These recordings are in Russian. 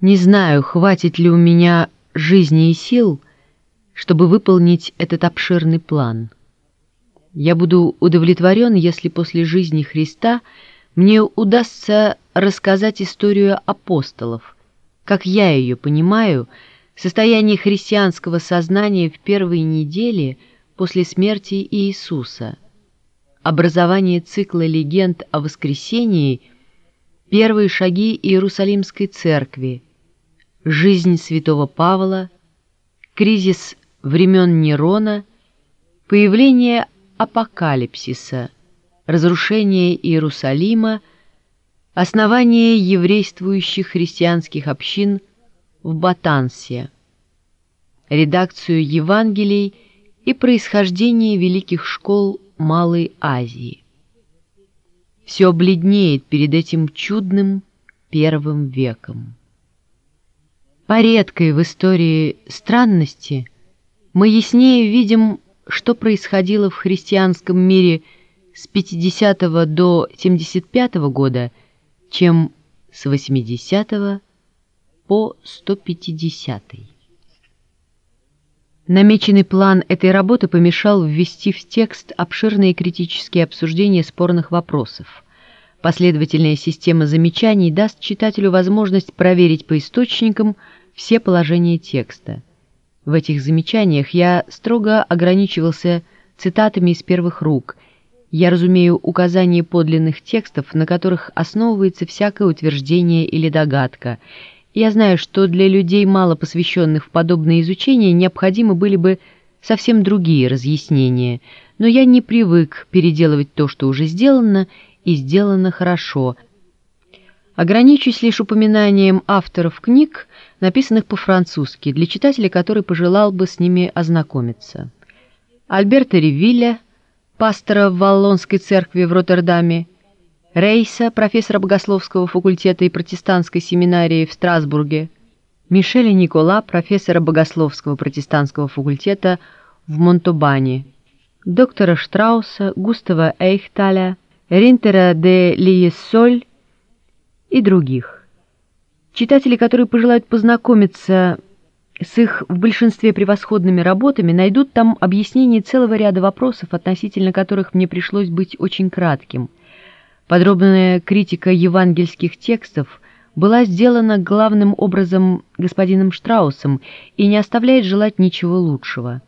Не знаю, хватит ли у меня жизни и сил, чтобы выполнить этот обширный план. Я буду удовлетворен, если после жизни Христа мне удастся рассказать историю апостолов, как я ее понимаю, состояние христианского сознания в первые недели после смерти Иисуса, образование цикла легенд о воскресении, первые шаги Иерусалимской церкви, жизнь святого Павла, кризис времен Нерона, появление апокалипсиса, разрушение Иерусалима, основание еврействующих христианских общин в Батансе, редакцию Евангелий и происхождение великих школ Малой Азии. Все бледнеет перед этим чудным первым веком. По редкой в истории странности мы яснее видим, что происходило в христианском мире с 50 до 75 года, чем с 80 по 150. Намеченный план этой работы помешал ввести в текст обширные критические обсуждения спорных вопросов. Последовательная система замечаний даст читателю возможность проверить по источникам все положения текста. В этих замечаниях я строго ограничивался цитатами из первых рук. Я разумею указания подлинных текстов, на которых основывается всякое утверждение или догадка. Я знаю, что для людей, мало посвященных в подобное изучение, необходимы были бы совсем другие разъяснения, но я не привык переделывать то, что уже сделано, и сделано хорошо. Ограничусь лишь упоминанием авторов книг, написанных по-французски, для читателя, который пожелал бы с ними ознакомиться. Альберта Ревилля, пастора в Валлонской церкви в Роттердаме, Рейса, профессора богословского факультета и протестантской семинарии в Страсбурге, Мишеля Никола, профессора богословского протестантского факультета в Монтобане, доктора Штрауса, Густава Эйхталя, Ринтера де Лиессоль и других. Читатели, которые пожелают познакомиться с их в большинстве превосходными работами, найдут там объяснение целого ряда вопросов, относительно которых мне пришлось быть очень кратким. Подробная критика евангельских текстов была сделана главным образом господином Штраусом и не оставляет желать ничего лучшего.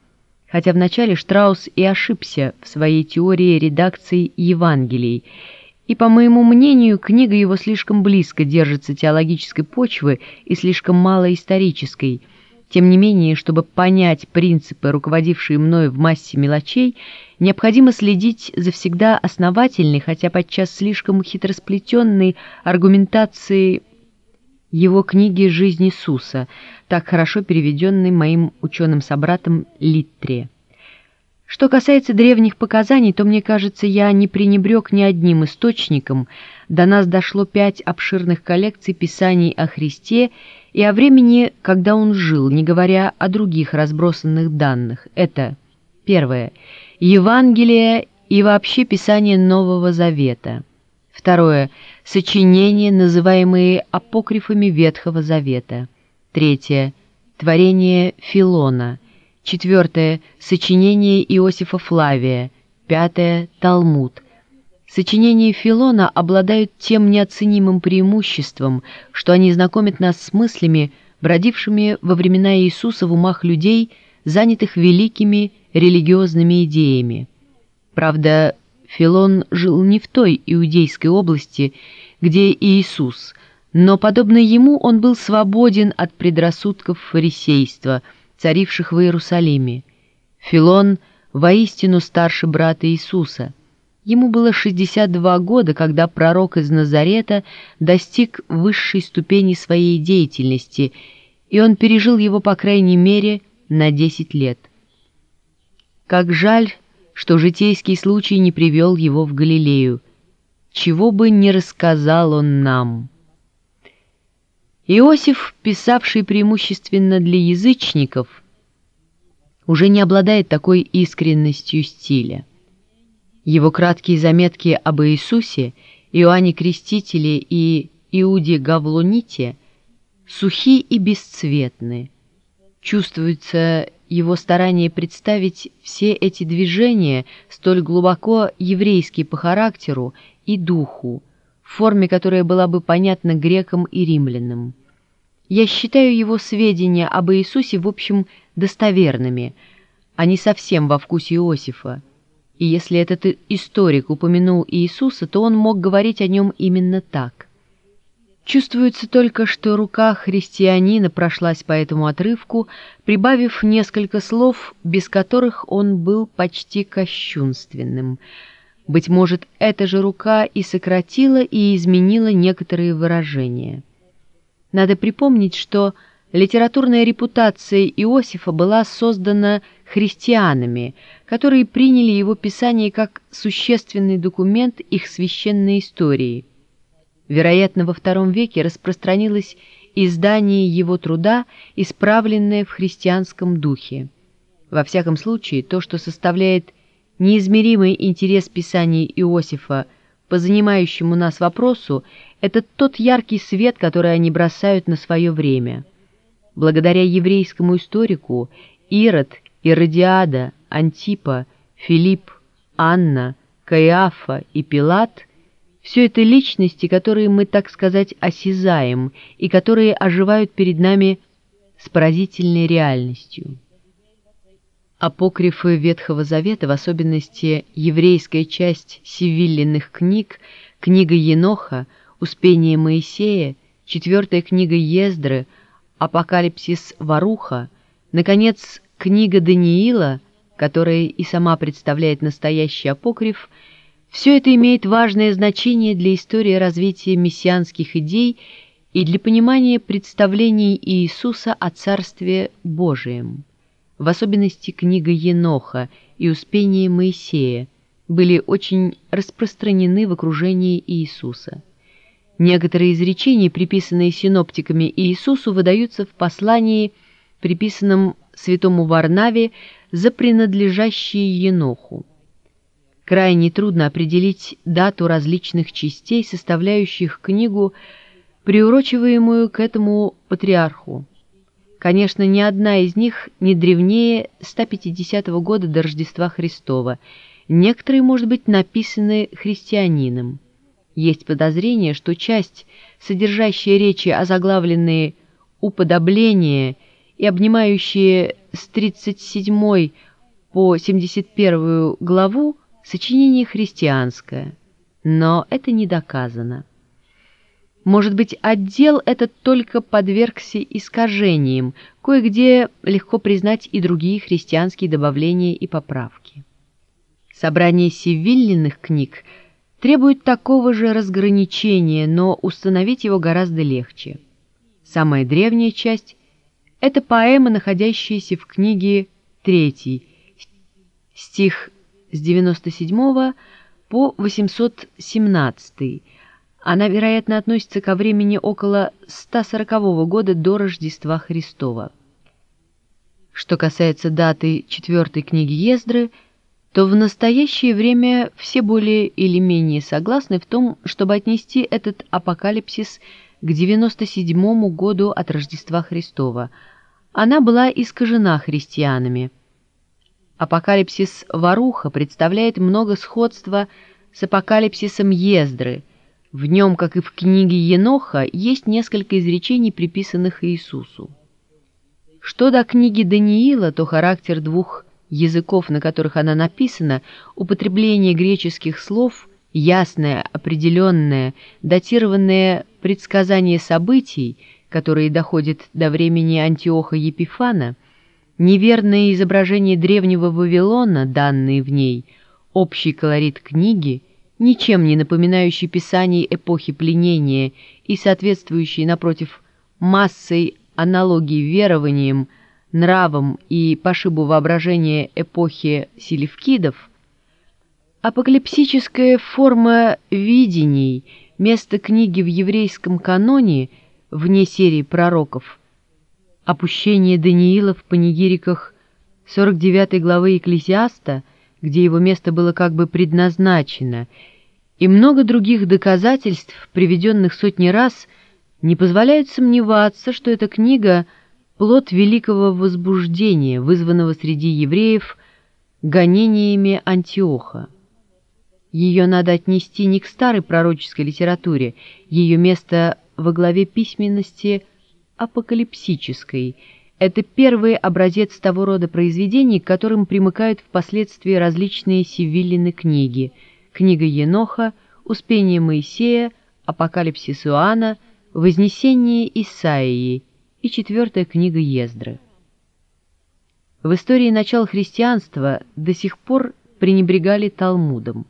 Хотя вначале Штраус и ошибся в своей теории редакции Евангелий – и, по моему мнению, книга его слишком близко держится теологической почвы и слишком мало исторической. Тем не менее, чтобы понять принципы, руководившие мною в массе мелочей, необходимо следить за всегда основательной, хотя подчас слишком хитросплетенной аргументацией его книги «Жизнь Иисуса», так хорошо переведенной моим ученым-собратом Литтре. Что касается древних показаний, то, мне кажется, я не пренебрег ни одним источником. До нас дошло пять обширных коллекций писаний о Христе и о времени, когда он жил, не говоря о других разбросанных данных. Это, первое, Евангелие и вообще Писание Нового Завета. Второе, сочинения, называемые апокрифами Ветхого Завета. Третье, творение Филона – Четвертое – сочинение Иосифа Флавия. Пятое – Талмуд. Сочинения Филона обладают тем неоценимым преимуществом, что они знакомят нас с мыслями, бродившими во времена Иисуса в умах людей, занятых великими религиозными идеями. Правда, Филон жил не в той иудейской области, где Иисус, но, подобно ему, он был свободен от предрассудков фарисейства – царивших в Иерусалиме. Филон воистину старший брат Иисуса. Ему было 62 года, когда пророк из Назарета достиг высшей ступени своей деятельности, и он пережил его, по крайней мере, на 10 лет. Как жаль, что житейский случай не привел его в Галилею, чего бы не рассказал он нам». Иосиф, писавший преимущественно для язычников, уже не обладает такой искренностью стиля. Его краткие заметки об Иисусе, Иоанне Крестителе и Иуде Гавлоните сухи и бесцветны. Чувствуется его старание представить все эти движения столь глубоко еврейские по характеру и духу, в форме, которая была бы понятна грекам и римлянам. Я считаю его сведения об Иисусе в общем достоверными, а не совсем во вкусе Иосифа. И если этот историк упомянул Иисуса, то он мог говорить о нем именно так. Чувствуется только, что рука христианина прошлась по этому отрывку, прибавив несколько слов, без которых он был почти кощунственным. Быть может, эта же рука и сократила, и изменила некоторые выражения. Надо припомнить, что литературная репутация Иосифа была создана христианами, которые приняли его писание как существенный документ их священной истории – Вероятно, во втором веке распространилось издание его труда, исправленное в христианском духе. Во всяком случае, то, что составляет неизмеримый интерес писаний Иосифа по занимающему нас вопросу, это тот яркий свет, который они бросают на свое время. Благодаря еврейскому историку Ирод, Иродиада, Антипа, Филипп, Анна, Каиафа и Пилат – все это личности, которые мы, так сказать, осязаем и которые оживают перед нами с поразительной реальностью. Апокрифы Ветхого Завета, в особенности еврейская часть сивиллиных книг, книга Еноха, Успение Моисея, четвертая книга Ездры, Апокалипсис Варуха, наконец, книга Даниила, которая и сама представляет настоящий апокриф – все это имеет важное значение для истории развития мессианских идей и для понимания представлений Иисуса о Царстве Божием. В особенности книга Еноха и Успение Моисея были очень распространены в окружении Иисуса. Некоторые изречения, приписанные синоптиками Иисусу, выдаются в послании, приписанном святому Варнаве за принадлежащие Еноху. Крайне трудно определить дату различных частей, составляющих книгу, приурочиваемую к этому патриарху. Конечно, ни одна из них не древнее 150 года до Рождества Христова. Некоторые, может быть, написаны христианином. Есть подозрение, что часть, содержащая речи о заглавленные «уподобление» и обнимающие с 37 по 71 главу, Сочинение христианское, но это не доказано. Может быть, отдел этот только подвергся искажениям, кое-где легко признать и другие христианские добавления и поправки. Собрание сивиллиных книг требует такого же разграничения, но установить его гораздо легче. Самая древняя часть – это поэма, находящаяся в книге 3, стих с 97 по 817. Она, вероятно, относится ко времени около 140 года до Рождества Христова. Что касается даты четвертой книги Ездры, то в настоящее время все более или менее согласны в том, чтобы отнести этот апокалипсис к 97 году от Рождества Христова. Она была искажена христианами – Апокалипсис Варуха представляет много сходства с апокалипсисом Ездры. В нем, как и в книге Еноха, есть несколько изречений, приписанных Иисусу. Что до книги Даниила, то характер двух языков, на которых она написана, употребление греческих слов, ясное, определенное, датированное предсказание событий, которые доходят до времени Антиоха Епифана – неверное изображение древнего Вавилона, данные в ней, общий колорит книги, ничем не напоминающий писаний эпохи пленения и соответствующий, напротив, массой аналогий верованием, нравом и пошибу воображения эпохи селевкидов, апокалипсическая форма видений, место книги в еврейском каноне вне серии пророков – опущение Даниила в панигириках 49 главы Екклесиаста, где его место было как бы предназначено, и много других доказательств, приведенных сотни раз, не позволяют сомневаться, что эта книга — плод великого возбуждения, вызванного среди евреев гонениями Антиоха. Ее надо отнести не к старой пророческой литературе, ее место во главе письменности апокалипсической. Это первый образец того рода произведений, к которым примыкают впоследствии различные Севиллины книги. Книга Еноха, Успение Моисея, Апокалипсис Иоанна, Вознесение Исаии и четвертая книга Ездры. В истории начала христианства до сих пор пренебрегали Талмудом.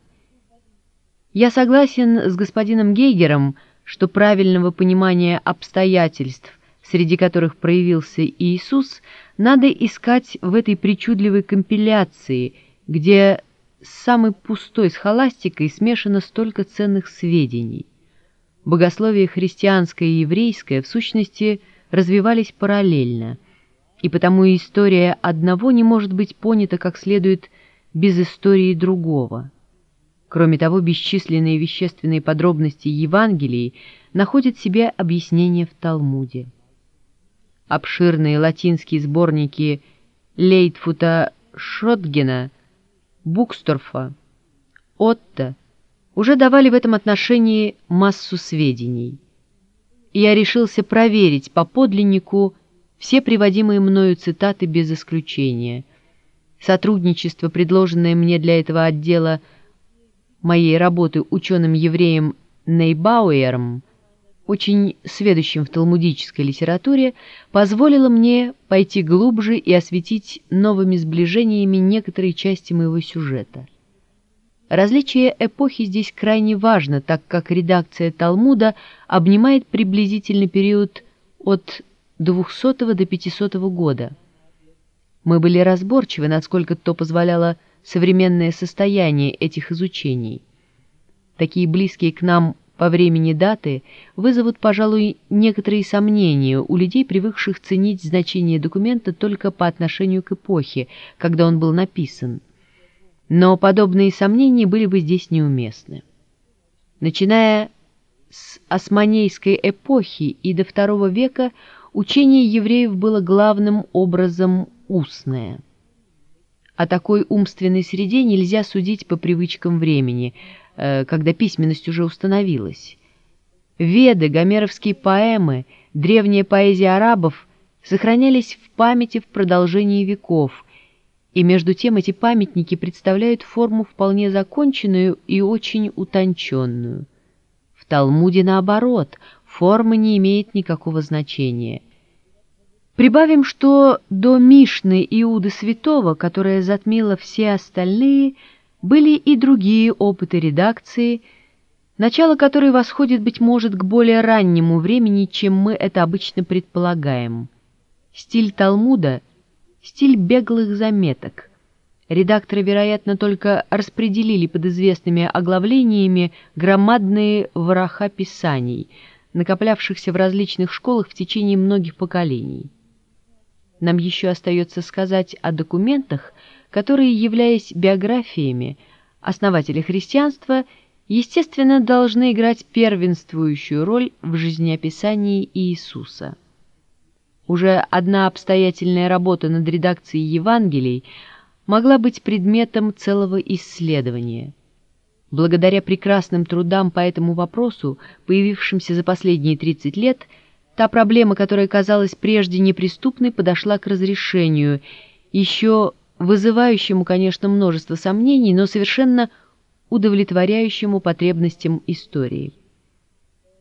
Я согласен с господином Гейгером, что правильного понимания обстоятельств, среди которых проявился Иисус, надо искать в этой причудливой компиляции, где с самой пустой схоластикой смешано столько ценных сведений. Богословие христианское и еврейское в сущности развивались параллельно, и потому история одного не может быть понята как следует без истории другого. Кроме того, бесчисленные вещественные подробности Евангелий находят себе объяснение в Талмуде. Обширные латинские сборники Лейтфута Шротгена, Буксторфа, Отто уже давали в этом отношении массу сведений. Я решился проверить по подлиннику все приводимые мною цитаты без исключения. Сотрудничество, предложенное мне для этого отдела – моей работы ученым-евреем Нейбауэром, очень сведущим в талмудической литературе, позволило мне пойти глубже и осветить новыми сближениями некоторые части моего сюжета. Различие эпохи здесь крайне важно, так как редакция Талмуда обнимает приблизительный период от 200 до 500 года. Мы были разборчивы, насколько то позволяло современное состояние этих изучений. Такие близкие к нам по времени даты вызовут, пожалуй, некоторые сомнения у людей, привыкших ценить значение документа только по отношению к эпохе, когда он был написан. Но подобные сомнения были бы здесь неуместны. Начиная с османейской эпохи и до II века учение евреев было главным образом устное – о такой умственной среде нельзя судить по привычкам времени, когда письменность уже установилась. Веды, гомеровские поэмы, древняя поэзия арабов сохранялись в памяти в продолжении веков, и между тем эти памятники представляют форму вполне законченную и очень утонченную. В Талмуде, наоборот, форма не имеет никакого значения – Прибавим, что до Мишны Иуды Святого, которая затмила все остальные, были и другие опыты редакции, начало которой восходит, быть может, к более раннему времени, чем мы это обычно предполагаем. Стиль Талмуда — стиль беглых заметок. Редакторы, вероятно, только распределили под известными оглавлениями громадные вороха писаний, накоплявшихся в различных школах в течение многих поколений. Нам еще остается сказать о документах, которые, являясь биографиями основателя христианства, естественно, должны играть первенствующую роль в жизнеописании Иисуса. Уже одна обстоятельная работа над редакцией Евангелий могла быть предметом целого исследования. Благодаря прекрасным трудам по этому вопросу, появившимся за последние 30 лет – Та проблема, которая казалась прежде неприступной, подошла к разрешению, еще вызывающему, конечно, множество сомнений, но совершенно удовлетворяющему потребностям истории.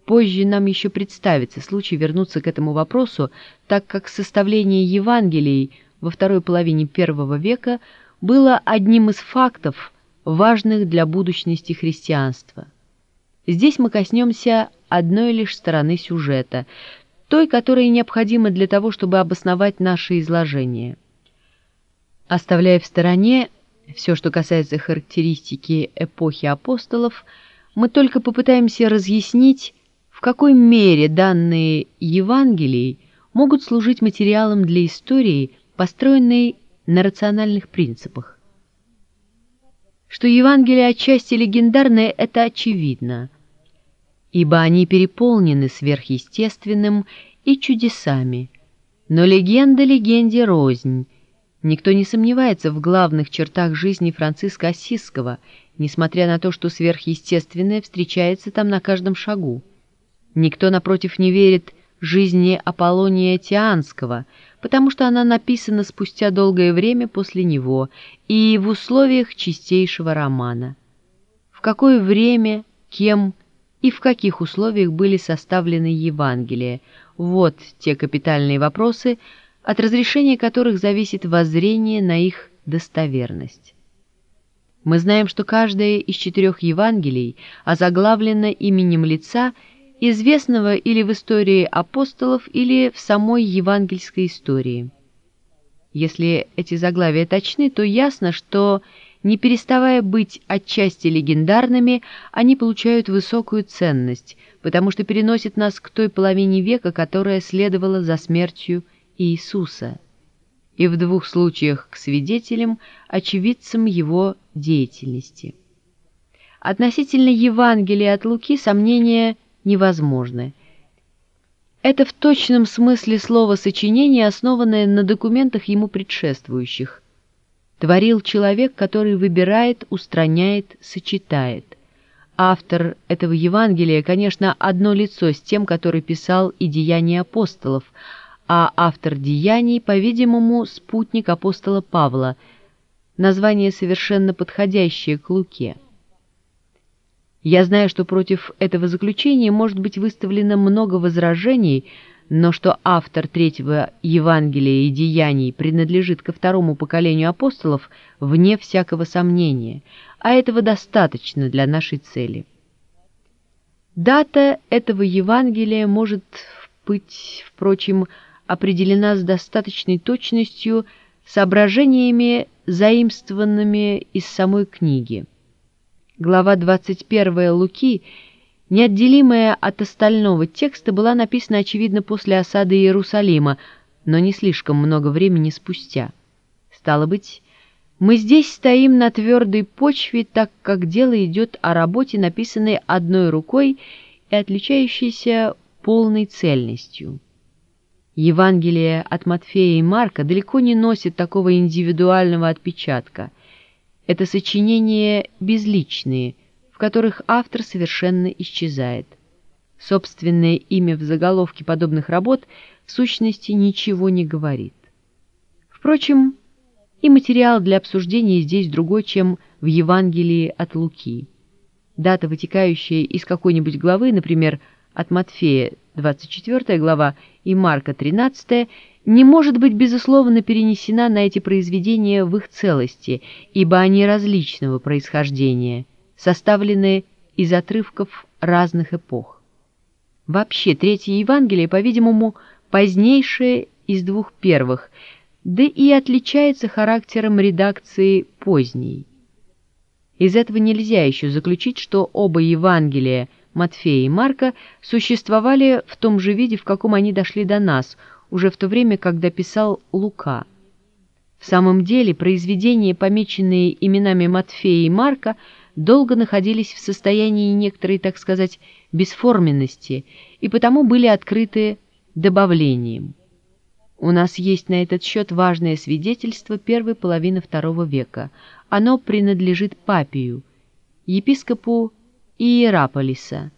Позже нам еще представится случай вернуться к этому вопросу, так как составление Евангелий во второй половине первого века было одним из фактов, важных для будущности христианства. Здесь мы коснемся одной лишь стороны сюжета – той, которая необходима для того, чтобы обосновать наше изложение. Оставляя в стороне все, что касается характеристики эпохи апостолов, мы только попытаемся разъяснить, в какой мере данные Евангелий могут служить материалом для истории, построенной на рациональных принципах. Что Евангелие отчасти легендарное – это очевидно – ибо они переполнены сверхъестественным и чудесами. Но легенда легенде рознь. Никто не сомневается в главных чертах жизни Франциска Осиского, несмотря на то, что сверхъестественное встречается там на каждом шагу. Никто, напротив, не верит жизни Аполлония Тианского, потому что она написана спустя долгое время после него и в условиях чистейшего романа. В какое время, кем и в каких условиях были составлены Евангелия – вот те капитальные вопросы, от разрешения которых зависит воззрение на их достоверность. Мы знаем, что каждое из четырех Евангелий озаглавлено именем лица, известного или в истории апостолов, или в самой евангельской истории. Если эти заглавия точны, то ясно, что, не переставая быть отчасти легендарными, они получают высокую ценность, потому что переносят нас к той половине века, которая следовала за смертью Иисуса – и в двух случаях к свидетелям, очевидцам его деятельности. Относительно Евангелия от Луки сомнения невозможны. Это в точном смысле слова сочинение, основанное на документах ему предшествующих. Творил человек, который выбирает, устраняет, сочетает. Автор этого Евангелия, конечно, одно лицо с тем, который писал и деяния апостолов – а автор «Деяний», по-видимому, спутник апостола Павла, название совершенно подходящее к Луке. Я знаю, что против этого заключения может быть выставлено много возражений, но что автор третьего Евангелия и Деяний принадлежит ко второму поколению апостолов, вне всякого сомнения, а этого достаточно для нашей цели. Дата этого Евангелия может быть, впрочем, определена с достаточной точностью соображениями, заимствованными из самой книги. Глава 21 Луки, неотделимая от остального текста, была написана, очевидно, после осады Иерусалима, но не слишком много времени спустя. Стало быть, мы здесь стоим на твердой почве, так как дело идет о работе, написанной одной рукой и отличающейся полной цельностью. Евангелие от Матфея и Марка далеко не носит такого индивидуального отпечатка. Это сочинения безличные, в которых автор совершенно исчезает. Собственное имя в заголовке подобных работ в сущности ничего не говорит. Впрочем, и материал для обсуждения здесь другой, чем в Евангелии от Луки. Дата, вытекающая из какой-нибудь главы, например, от Матфея 24 глава и Марка 13 не может быть безусловно перенесена на эти произведения в их целости, ибо они различного происхождения, составленные из отрывков разных эпох. Вообще, Третье Евангелие, по-видимому, позднейшее из двух первых, да и отличается характером редакции поздней. Из этого нельзя еще заключить, что оба Евангелия – Матфея и Марка существовали в том же виде, в каком они дошли до нас, уже в то время, когда писал Лука. В самом деле, произведения, помеченные именами Матфея и Марка, долго находились в состоянии некоторой, так сказать, бесформенности и потому были открыты добавлением. У нас есть на этот счет важное свидетельство первой половины второго века. Оно принадлежит Папию, епископу Иераполиса,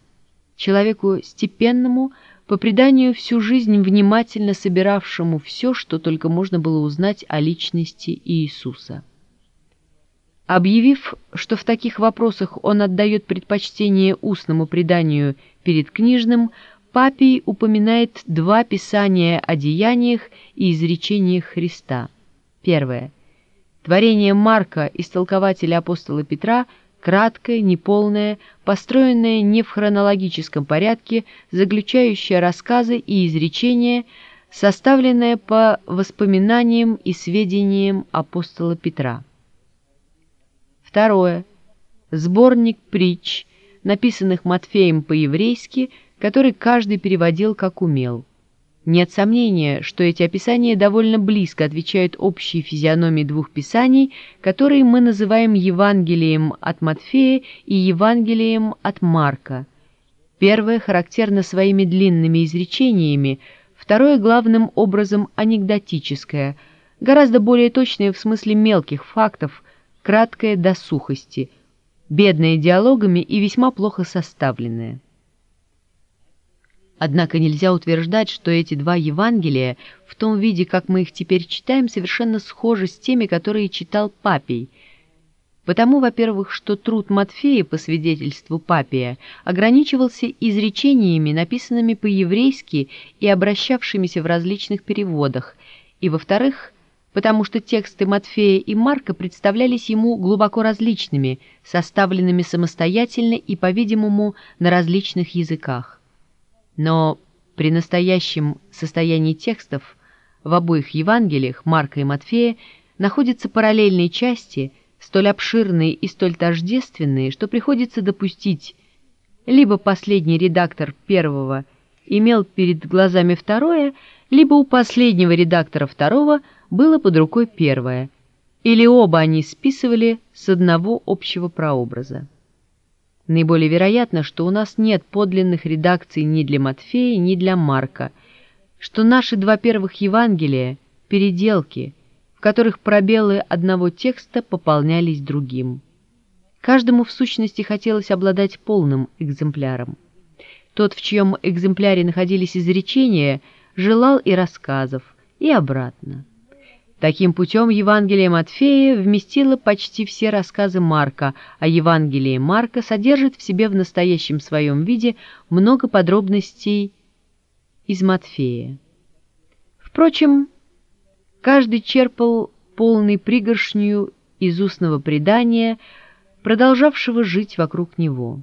человеку степенному, по преданию всю жизнь внимательно собиравшему все, что только можно было узнать о личности Иисуса. Объявив, что в таких вопросах он отдает предпочтение устному преданию перед книжным, Папий упоминает два писания о деяниях и изречениях Христа. Первое. Творение Марка, истолкователя апостола Петра – краткое, неполное, построенное не в хронологическом порядке, заключающее рассказы и изречения, составленное по воспоминаниям и сведениям апостола Петра. Второе. Сборник притч, написанных Матфеем по-еврейски, который каждый переводил как умел. Нет сомнения, что эти описания довольно близко отвечают общей физиономии двух писаний, которые мы называем Евангелием от Матфея и Евангелием от Марка. Первое характерно своими длинными изречениями, второе главным образом анекдотическое, гораздо более точное в смысле мелких фактов, краткое до сухости, бедное диалогами и весьма плохо составленное. Однако нельзя утверждать, что эти два Евангелия, в том виде, как мы их теперь читаем, совершенно схожи с теми, которые читал Папий. Потому, во-первых, что труд Матфея, по свидетельству Папия, ограничивался изречениями, написанными по-еврейски и обращавшимися в различных переводах, и, во-вторых, потому что тексты Матфея и Марка представлялись ему глубоко различными, составленными самостоятельно и, по-видимому, на различных языках. Но при настоящем состоянии текстов в обоих Евангелиях Марка и Матфея находятся параллельные части, столь обширные и столь тождественные, что приходится допустить, либо последний редактор первого имел перед глазами второе, либо у последнего редактора второго было под рукой первое, или оба они списывали с одного общего прообраза. Наиболее вероятно, что у нас нет подлинных редакций ни для Матфея, ни для Марка, что наши два первых Евангелия – переделки, в которых пробелы одного текста пополнялись другим. Каждому в сущности хотелось обладать полным экземпляром. Тот, в чьем экземпляре находились изречения, желал и рассказов, и обратно. Таким путем Евангелие Матфея вместило почти все рассказы Марка, а Евангелие Марка содержит в себе в настоящем своем виде много подробностей из Матфея. Впрочем, каждый черпал полный пригоршню из устного предания, продолжавшего жить вокруг него.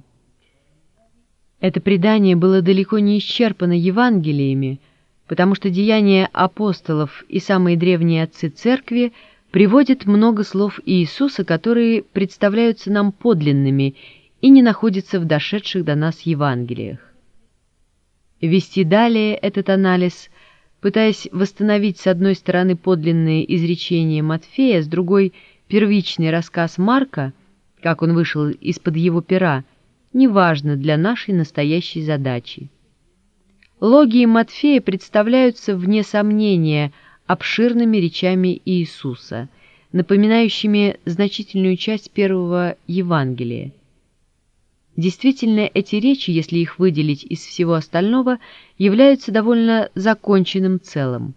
Это предание было далеко не исчерпано Евангелиями, потому что деяния апостолов и самые древние отцы церкви приводят много слов Иисуса, которые представляются нам подлинными и не находятся в дошедших до нас Евангелиях. Вести далее этот анализ, пытаясь восстановить с одной стороны подлинные изречения Матфея, с другой – первичный рассказ Марка, как он вышел из-под его пера, неважно для нашей настоящей задачи. Логии Матфея представляются, вне сомнения, обширными речами Иисуса, напоминающими значительную часть первого Евангелия. Действительно, эти речи, если их выделить из всего остального, являются довольно законченным целым.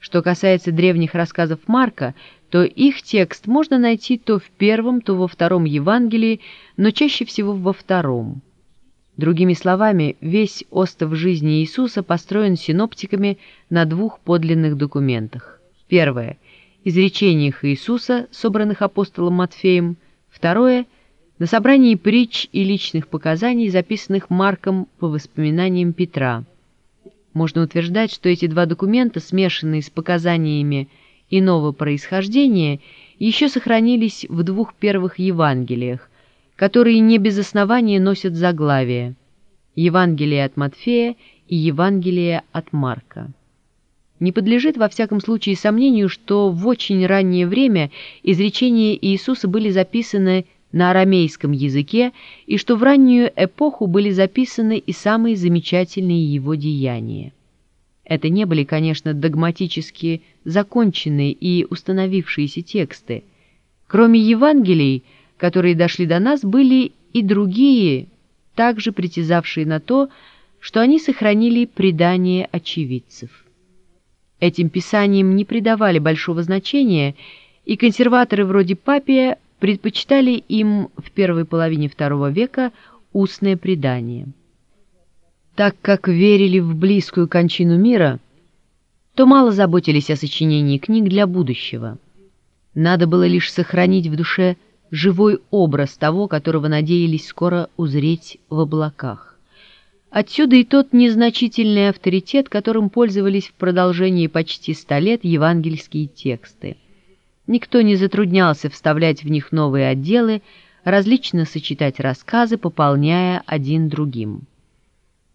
Что касается древних рассказов Марка, то их текст можно найти то в первом, то во втором Евангелии, но чаще всего во втором. Другими словами, весь остов жизни Иисуса построен синоптиками на двух подлинных документах. Первое – изречениях Иисуса, собранных апостолом Матфеем. Второе – на собрании притч и личных показаний, записанных Марком по воспоминаниям Петра. Можно утверждать, что эти два документа, смешанные с показаниями иного происхождения, еще сохранились в двух первых Евангелиях, которые не без основания носят заглавие «Евангелие от Матфея» и «Евангелие от Марка». Не подлежит во всяком случае сомнению, что в очень раннее время изречения Иисуса были записаны на арамейском языке и что в раннюю эпоху были записаны и самые замечательные его деяния. Это не были, конечно, догматически законченные и установившиеся тексты. Кроме Евангелий – которые дошли до нас, были и другие, также притязавшие на то, что они сохранили предание очевидцев. Этим писаниям не придавали большого значения, и консерваторы вроде Папия предпочитали им в первой половине II века устное предание. Так как верили в близкую кончину мира, то мало заботились о сочинении книг для будущего. Надо было лишь сохранить в душе живой образ того, которого надеялись скоро узреть в облаках. Отсюда и тот незначительный авторитет, которым пользовались в продолжении почти ста лет евангельские тексты. Никто не затруднялся вставлять в них новые отделы, различно сочетать рассказы, пополняя один другим.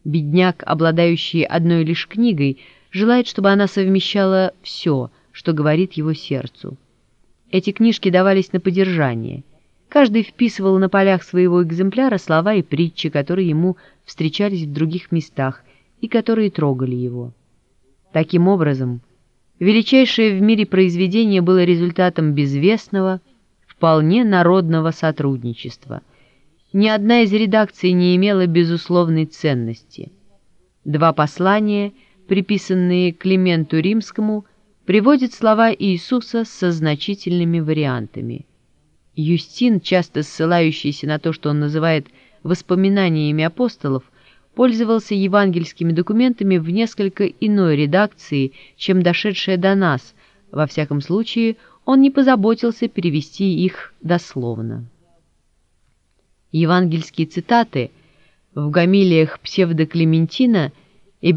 Бедняк, обладающий одной лишь книгой, желает, чтобы она совмещала все, что говорит его сердцу. Эти книжки давались на подержание. Каждый вписывал на полях своего экземпляра слова и притчи, которые ему встречались в других местах и которые трогали его. Таким образом, величайшее в мире произведение было результатом безвестного, вполне народного сотрудничества. Ни одна из редакций не имела безусловной ценности. Два послания, приписанные Клименту Римскому, приводят слова Иисуса со значительными вариантами. Юстин, часто ссылающийся на то, что он называет воспоминаниями апостолов, пользовался евангельскими документами в несколько иной редакции, чем дошедшая до нас, во всяком случае он не позаботился перевести их дословно. Евангельские цитаты в гамилиях псевдоклементина и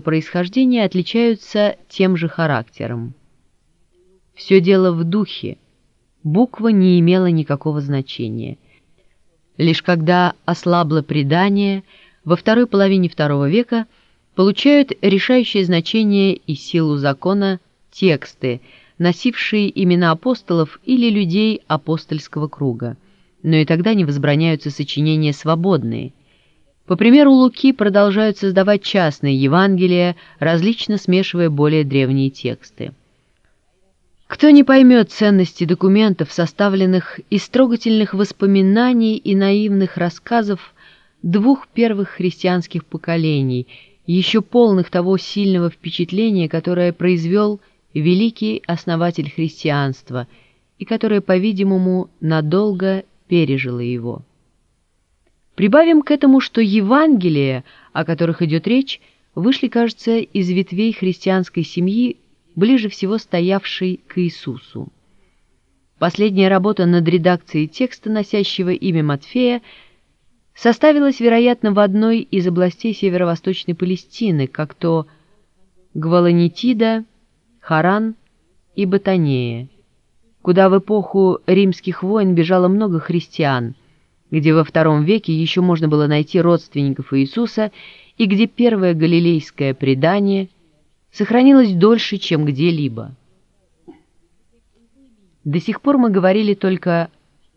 происхождения отличаются тем же характером. Все дело в духе, буква не имела никакого значения. Лишь когда ослабло предание, во второй половине II века получают решающее значение и силу закона тексты, носившие имена апостолов или людей апостольского круга, но и тогда не возбраняются сочинения свободные. По примеру Луки продолжают создавать частные Евангелия, различно смешивая более древние тексты. Кто не поймет ценности документов, составленных из трогательных воспоминаний и наивных рассказов двух первых христианских поколений, еще полных того сильного впечатления, которое произвел великий основатель христианства и которое, по-видимому, надолго пережило его. Прибавим к этому, что Евангелия, о которых идет речь, вышли, кажется, из ветвей христианской семьи ближе всего стоявший к Иисусу. Последняя работа над редакцией текста, носящего имя Матфея, составилась, вероятно, в одной из областей северо-восточной Палестины, как то Гваланитида, Харан и Батанея, куда в эпоху римских войн бежало много христиан, где во втором веке еще можно было найти родственников Иисуса и где первое галилейское предание – сохранилось дольше, чем где-либо. До сих пор мы говорили только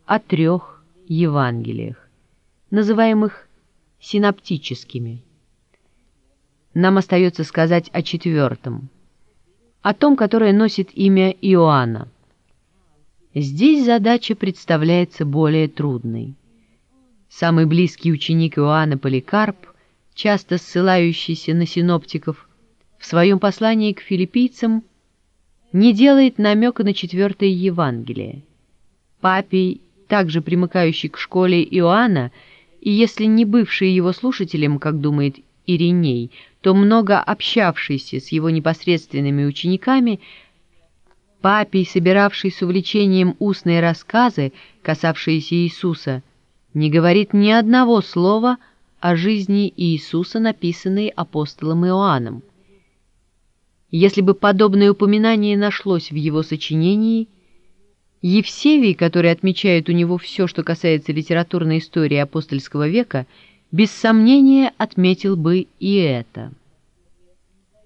о трех Евангелиях, называемых синоптическими. Нам остается сказать о четвертом, о том, которое носит имя Иоанна. Здесь задача представляется более трудной. Самый близкий ученик Иоанна Поликарп, часто ссылающийся на синоптиков, в своем послании к филиппийцам не делает намека на четвертое Евангелие. Папий, также примыкающий к школе Иоанна, и если не бывший его слушателем, как думает Ириней, то много общавшийся с его непосредственными учениками, Папий, собиравший с увлечением устные рассказы, касавшиеся Иисуса, не говорит ни одного слова о жизни Иисуса, написанной апостолом Иоанном. Если бы подобное упоминание нашлось в его сочинении, Евсевий, который отмечает у него все, что касается литературной истории апостольского века, без сомнения отметил бы и это.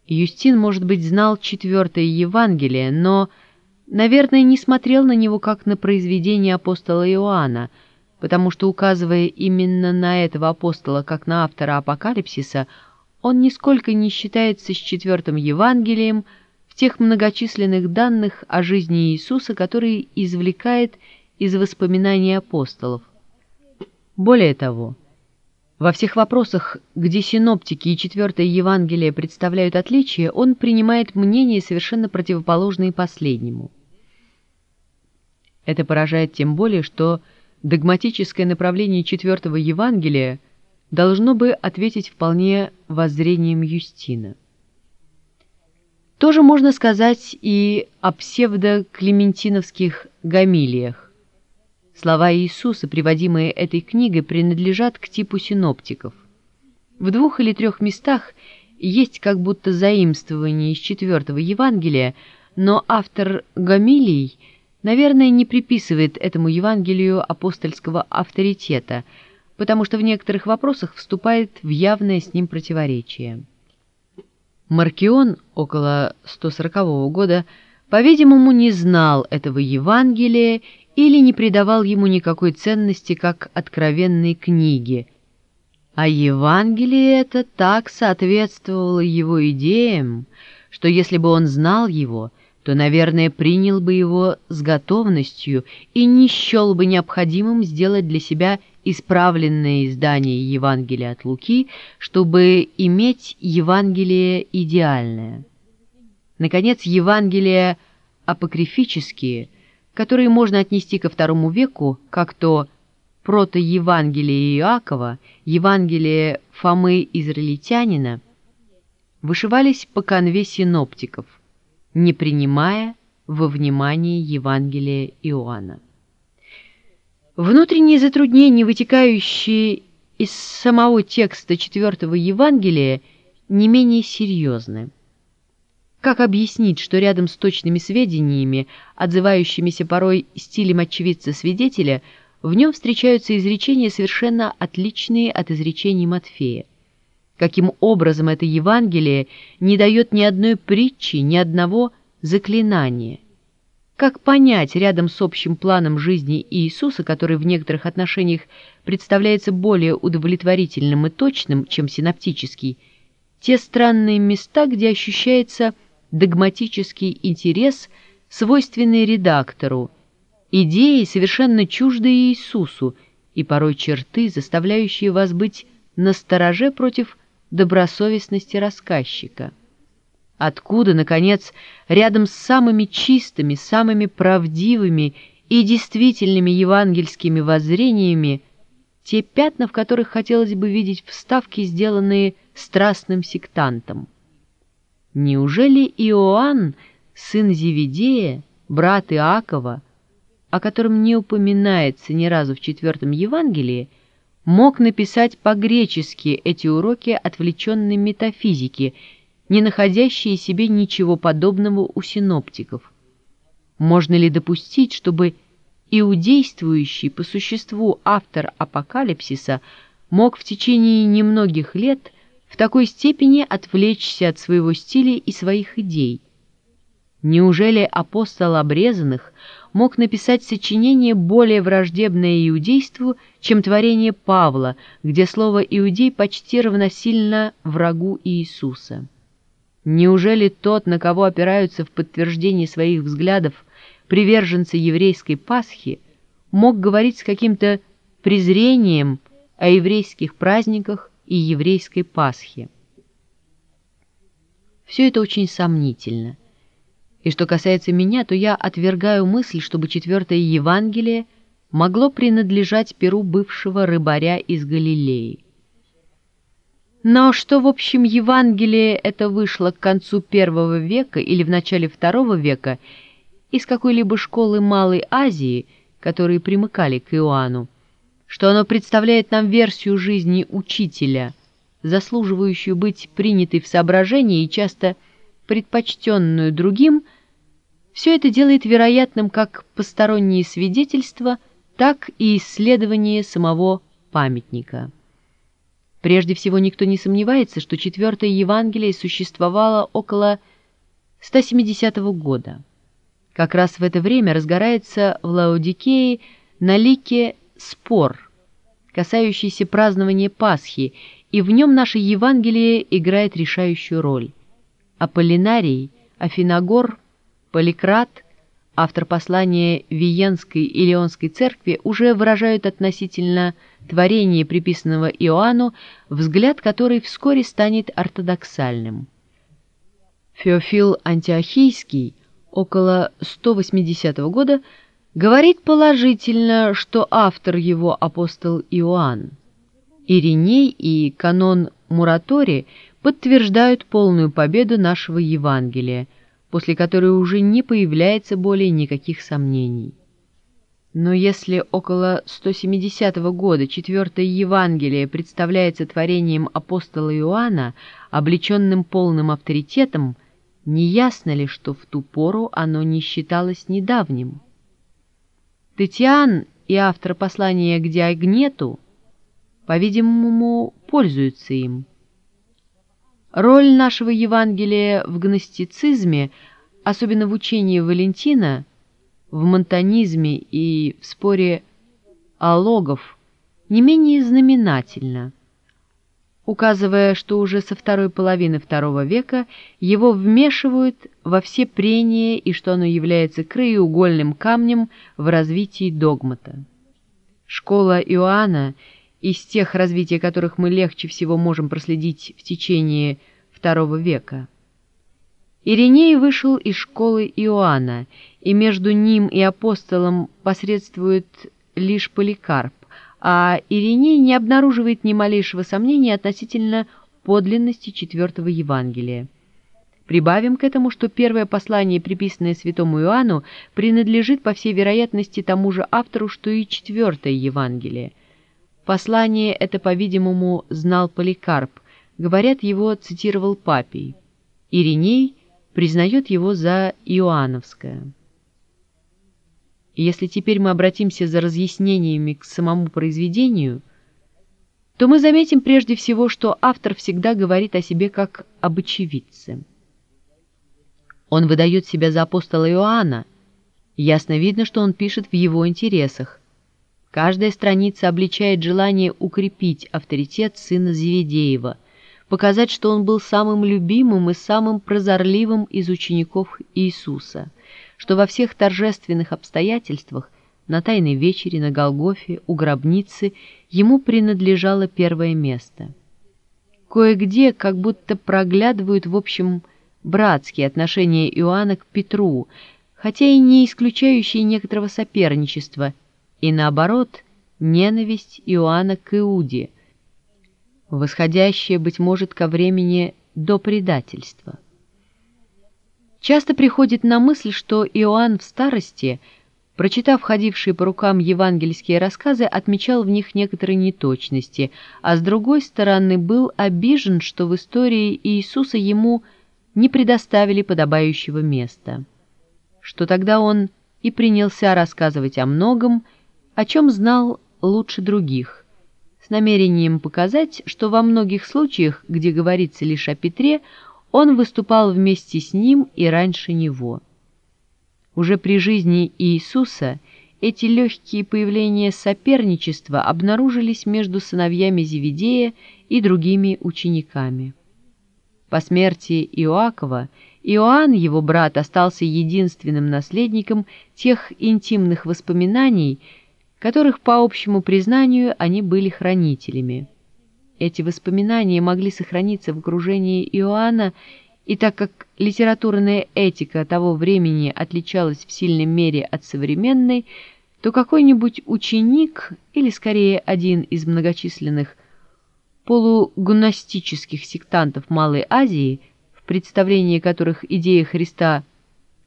Юстин, может быть, знал четвертое Евангелие, но, наверное, не смотрел на него как на произведение апостола Иоанна, потому что, указывая именно на этого апостола как на автора апокалипсиса, он нисколько не считается с четвертым Евангелием в тех многочисленных данных о жизни Иисуса, которые извлекает из воспоминаний апостолов. Более того, во всех вопросах, где синоптики и четвертое Евангелие представляют отличия, он принимает мнение, совершенно противоположные последнему. Это поражает тем более, что догматическое направление четвертого Евангелия – должно бы ответить вполне воззрением Юстина. Тоже можно сказать и о псевдоклементиновских гамилиях. Слова Иисуса, приводимые этой книгой, принадлежат к типу синоптиков. В двух или трех местах есть как будто заимствование из четвертого Евангелия, но автор гамилий, наверное, не приписывает этому Евангелию апостольского авторитета – потому что в некоторых вопросах вступает в явное с ним противоречие. Маркион около 140 года, по-видимому, не знал этого Евангелия или не придавал ему никакой ценности как откровенной книге, а Евангелие это так соответствовало его идеям, что если бы он знал его, то, наверное, принял бы его с готовностью и не счел бы необходимым сделать для себя исправленное издание Евангелия от Луки, чтобы иметь Евангелие идеальное. Наконец, Евангелия апокрифические, которые можно отнести ко второму веку, как то протоевангелие Иакова, Евангелие Фомы Израильтянина, вышивались по конве синоптиков, не принимая во внимание Евангелия Иоанна. Внутренние затруднения, вытекающие из самого текста четвертого Евангелия, не менее серьезны. Как объяснить, что рядом с точными сведениями, отзывающимися порой стилем очевидца-свидетеля, в нем встречаются изречения, совершенно отличные от изречений Матфея? Каким образом это Евангелие не дает ни одной притчи, ни одного заклинания? Как понять рядом с общим планом жизни Иисуса, который в некоторых отношениях представляется более удовлетворительным и точным, чем синоптический, те странные места, где ощущается догматический интерес, свойственный редактору, идеи, совершенно чуждые Иисусу, и порой черты, заставляющие вас быть настороже против добросовестности рассказчика. Откуда, наконец, рядом с самыми чистыми, самыми правдивыми и действительными евангельскими воззрениями те пятна, в которых хотелось бы видеть вставки, сделанные страстным сектантом? Неужели Иоанн, сын Зеведея, брат Иакова, о котором не упоминается ни разу в четвертом Евангелии, мог написать по-гречески эти уроки отвлеченной метафизики – не находящие себе ничего подобного у синоптиков. Можно ли допустить, чтобы иудействующий по существу автор апокалипсиса мог в течение немногих лет в такой степени отвлечься от своего стиля и своих идей? Неужели апостол обрезанных мог написать сочинение более враждебное иудейству, чем творение Павла, где слово «иудей» почти равносильно врагу Иисуса? Неужели тот, на кого опираются в подтверждении своих взглядов приверженцы еврейской Пасхи, мог говорить с каким-то презрением о еврейских праздниках и еврейской Пасхе? Все это очень сомнительно. И что касается меня, то я отвергаю мысль, чтобы четвертое Евангелие могло принадлежать перу бывшего рыбаря из Галилеи. Но что, в общем, Евангелие это вышло к концу первого века или в начале второго века из какой-либо школы Малой Азии, которые примыкали к Иоанну, что оно представляет нам версию жизни учителя, заслуживающую быть принятой в соображение и часто предпочтенную другим, все это делает вероятным как посторонние свидетельства, так и исследование самого памятника. Прежде всего, никто не сомневается, что четвертое Евангелие существовало около 170 года. Как раз в это время разгорается в Лаодикее на лике спор, касающийся празднования Пасхи, и в нем наше Евангелие играет решающую роль. Аполлинарий, Афиногор, Поликрат – автор послания Виенской и Леонской церкви, уже выражают относительно творения, приписанного Иоанну, взгляд который вскоре станет ортодоксальным. Феофил Антиохийский около 180 года говорит положительно, что автор его апостол Иоанн. Ириней и канон Муратори подтверждают полную победу нашего Евангелия – после которой уже не появляется более никаких сомнений. Но если около 170 года четвертое Евангелие представляется творением апостола Иоанна, облеченным полным авторитетом, неясно ли, что в ту пору оно не считалось недавним? Тетиан и автор послания к Диагнету, по-видимому, пользуются им. Роль нашего Евангелия в гностицизме, особенно в учении Валентина, в монтанизме и в споре алогов не менее знаменательно, указывая, что уже со второй половины II века его вмешивают во все прения и что оно является краеугольным камнем в развитии догмата. Школа Иоанна, из тех развития которых мы легче всего можем проследить в течение II века. Ириней вышел из школы Иоанна, и между ним и апостолом посредствует лишь Поликарп, а Ириней не обнаруживает ни малейшего сомнения относительно подлинности четвертого Евангелия. Прибавим к этому, что первое послание, приписанное святому Иоанну, принадлежит, по всей вероятности, тому же автору, что и четвертое Евангелие. Послание это, по-видимому, знал Поликарп, говорят, его цитировал Папий. Ириней признает его за Иоанновское. Если теперь мы обратимся за разъяснениями к самому произведению, то мы заметим прежде всего, что автор всегда говорит о себе как об очевидце. Он выдает себя за апостола Иоанна, ясно видно, что он пишет в его интересах. Каждая страница обличает желание укрепить авторитет сына Зеведеева, показать, что он был самым любимым и самым прозорливым из учеников Иисуса – что во всех торжественных обстоятельствах на Тайной вечере, на Голгофе, у гробницы ему принадлежало первое место. Кое-где как будто проглядывают, в общем, братские отношения Иоанна к Петру, хотя и не исключающие некоторого соперничества, и наоборот, ненависть Иоанна к Иуде, восходящая, быть может, ко времени до предательства. Часто приходит на мысль, что Иоанн в старости, прочитав ходившие по рукам евангельские рассказы, отмечал в них некоторые неточности, а с другой стороны был обижен, что в истории Иисуса ему не предоставили подобающего места. Что тогда он и принялся рассказывать о многом, о чем знал лучше других, с намерением показать, что во многих случаях, где говорится лишь о Петре, он выступал вместе с ним и раньше него. Уже при жизни Иисуса эти легкие появления соперничества обнаружились между сыновьями Зеведея и другими учениками. По смерти Иоакова Иоанн, его брат, остался единственным наследником тех интимных воспоминаний, которых, по общему признанию, они были хранителями. Эти воспоминания могли сохраниться в окружении Иоанна, и так как литературная этика того времени отличалась в сильной мере от современной, то какой-нибудь ученик, или скорее один из многочисленных полугностических сектантов Малой Азии, в представлении которых идея Христа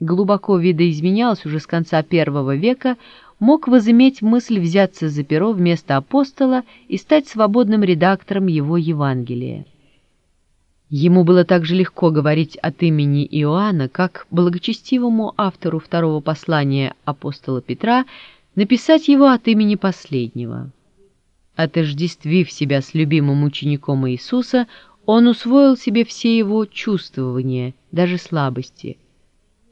глубоко видоизменялась уже с конца первого века, мог возыметь мысль взяться за перо вместо апостола и стать свободным редактором его Евангелия. Ему было так же легко говорить от имени Иоанна, как благочестивому автору второго послания апостола Петра написать его от имени последнего. Отождествив себя с любимым учеником Иисуса, он усвоил себе все его чувствования, даже слабости –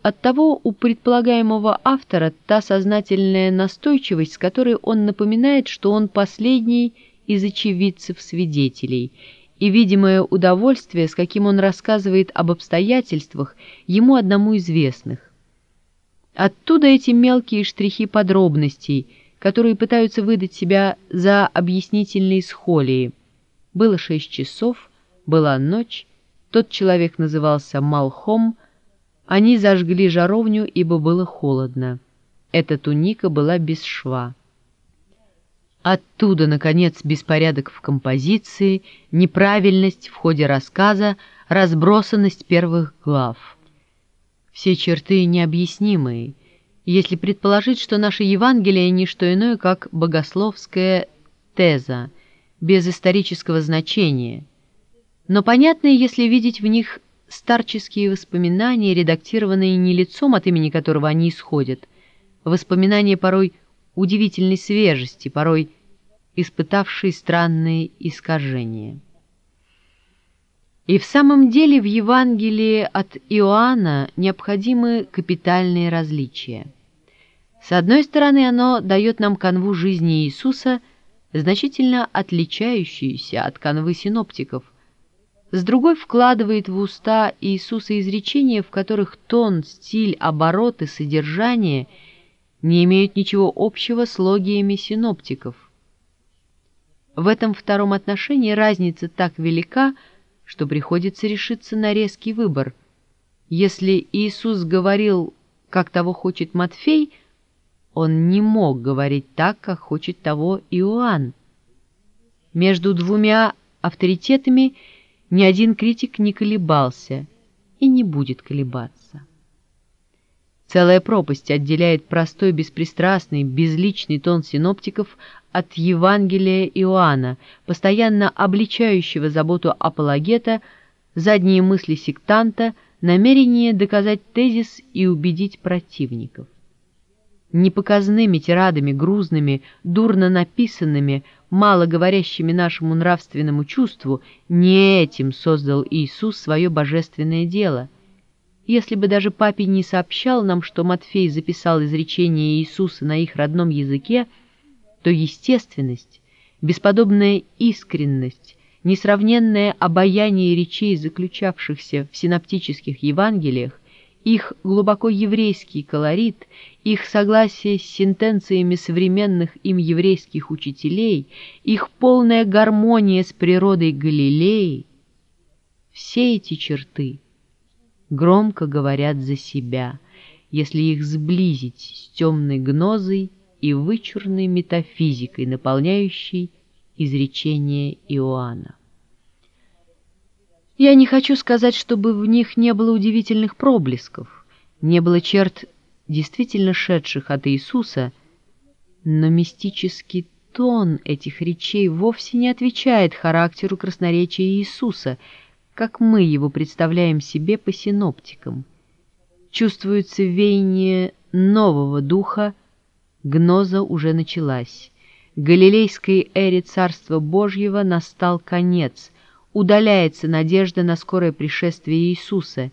Оттого у предполагаемого автора та сознательная настойчивость, с которой он напоминает, что он последний из очевидцев-свидетелей, и видимое удовольствие, с каким он рассказывает об обстоятельствах, ему одному известных. Оттуда эти мелкие штрихи подробностей, которые пытаются выдать себя за объяснительные схолии. Было шесть часов, была ночь, тот человек назывался Малхом, они зажгли жаровню, ибо было холодно. Эта туника была без шва. Оттуда, наконец, беспорядок в композиции, неправильность в ходе рассказа, разбросанность первых глав. Все черты необъяснимые, если предположить, что наше Евангелие – не что иное, как богословская теза, без исторического значения, но понятные, если видеть в них старческие воспоминания, редактированные не лицом, от имени которого они исходят, воспоминания порой удивительной свежести, порой испытавшие странные искажения. И в самом деле в Евангелии от Иоанна необходимы капитальные различия. С одной стороны, оно дает нам канву жизни Иисуса, значительно отличающуюся от канвы синоптиков, с другой вкладывает в уста Иисуса изречения, в которых тон, стиль, обороты, содержание не имеют ничего общего с логиями синоптиков. В этом втором отношении разница так велика, что приходится решиться на резкий выбор. Если Иисус говорил, как того хочет Матфей – он не мог говорить так, как хочет того Иоанн. Между двумя авторитетами ни один критик не колебался и не будет колебаться. Целая пропасть отделяет простой, беспристрастный, безличный тон синоптиков от Евангелия Иоанна, постоянно обличающего заботу апологета, задние мысли сектанта, намерение доказать тезис и убедить противников непоказными тирадами, грузными, дурно написанными, мало говорящими нашему нравственному чувству, не этим создал Иисус свое божественное дело. Если бы даже папе не сообщал нам, что Матфей записал изречение Иисуса на их родном языке, то естественность, бесподобная искренность, несравненное обаяние речей, заключавшихся в синоптических Евангелиях, их глубоко еврейский колорит, их согласие с сентенциями современных им еврейских учителей, их полная гармония с природой Галилеи, все эти черты громко говорят за себя, если их сблизить с темной гнозой и вычурной метафизикой, наполняющей изречение Иоанна. Я не хочу сказать, чтобы в них не было удивительных проблесков, не было черт, действительно шедших от Иисуса, но мистический тон этих речей вовсе не отвечает характеру красноречия Иисуса, как мы его представляем себе по синоптикам. Чувствуется веяние нового духа, гноза уже началась. Галилейской эре Царства Божьего настал конец — удаляется надежда на скорое пришествие Иисуса,